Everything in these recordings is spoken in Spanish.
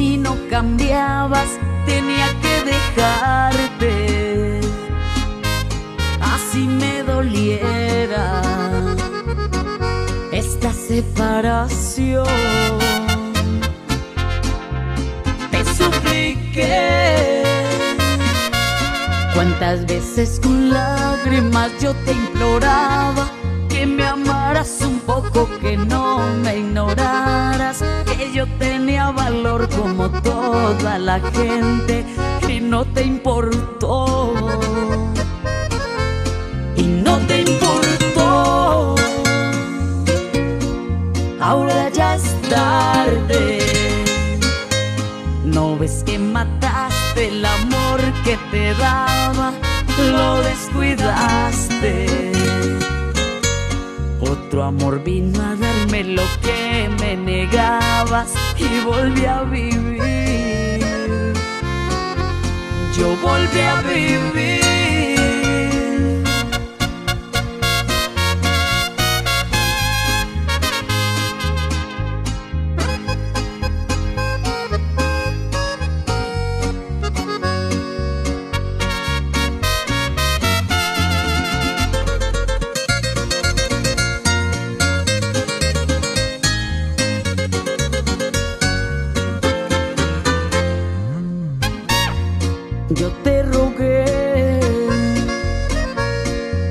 si no cambiabas tenía que dejarte. Así me doliera esta separación. Te supliqué. Cuántas veces con lágrimas yo te imploraba que me amaras un poco, que no me ignoraras, como toda la gente y no te importó. Y no te importó. Ahora ya es tarde. No ves que mataste el amor que te daba, lo descuidaste. Amor vino a darme lo que me negabas y volví a vivir. Yo volví a vivir. Yo te rogué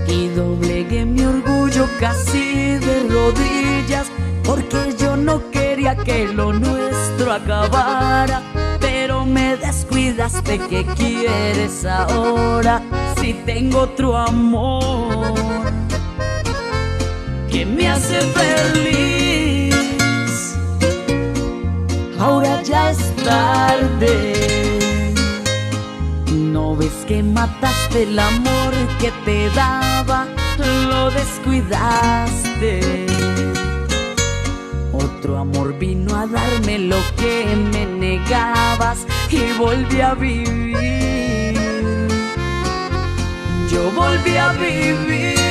y doblegué mi orgullo casi de rodillas porque yo no quería que lo nuestro acabara. Pero me descuidaste, ¿qué quieres ahora? Si tengo otro amor que me hace feliz. Ahora ya es tarde. No ves que mataste el amor que te daba, lo descuidaste. Otro amor vino a darme lo que me negabas y volví a vivir. Yo volví a vivir.